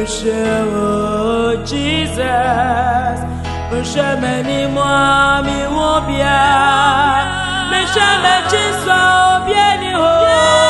Mushewo Jesus Musheme ni mwami wobia Musheme chiswa obie ni ho. Senka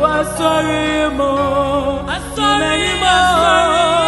nkọ́. Kristo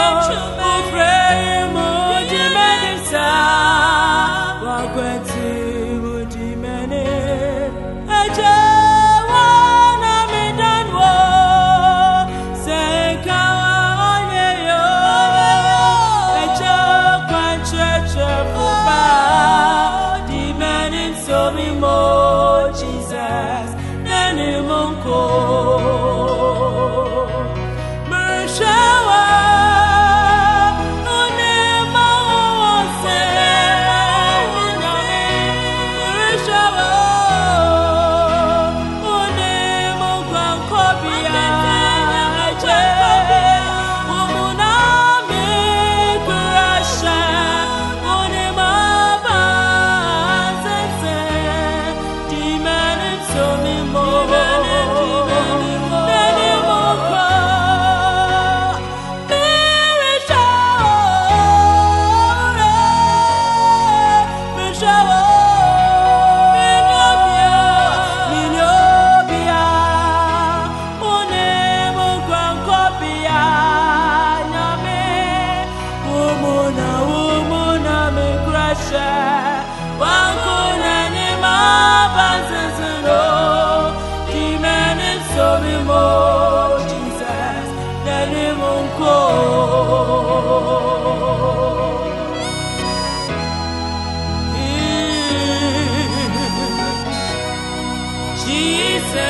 Jesus.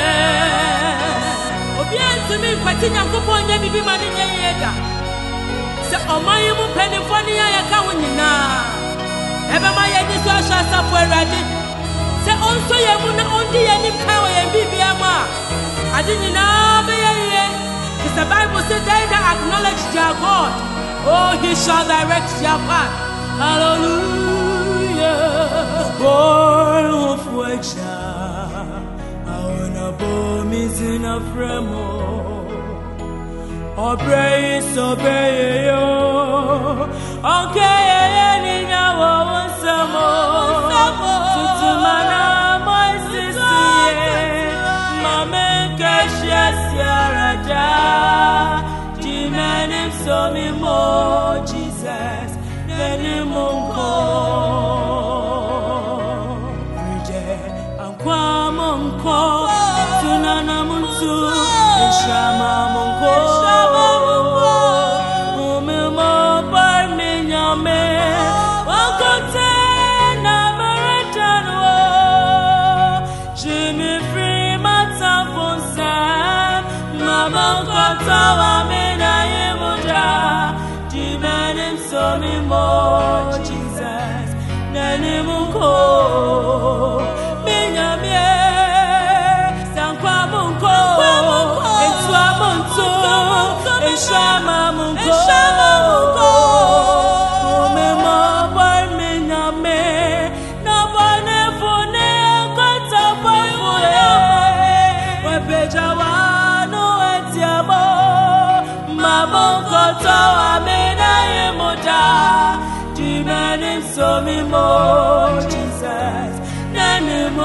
obi antumi nkwati nyankopɔn nyɛ biribi ma ne nyɛ yie da sɛ ɔman yi mu mpanimfoɔ ne yɛ yɛka wo nyinaa ɛbɛma yɛni so ahyɛ asafo awurade sɛ ɔnso yɛn mu na ɔndi yɛn anim ka wɔ yɛn biribia mu a ade nyinaa bɛyɛ yie te sɛ bible sɛ they that acknowledge their god oh he shall direct their path Hallelujah. Born of Wecha. Aona bomizi na fremo. Obrei sobeye yo. Onkeye ye ni nyawo unsamo. Tutumana moisisi ye. Mame kashia siaraja. Jimeni somi mo Jesus. Neni munko. Fride ankwa munko. Tunana muntu. Ishama munko. Umemo par minyame. Wakote na free. Mama wa mina yemuda. Dimenim somi mo Jesus. Nani munko.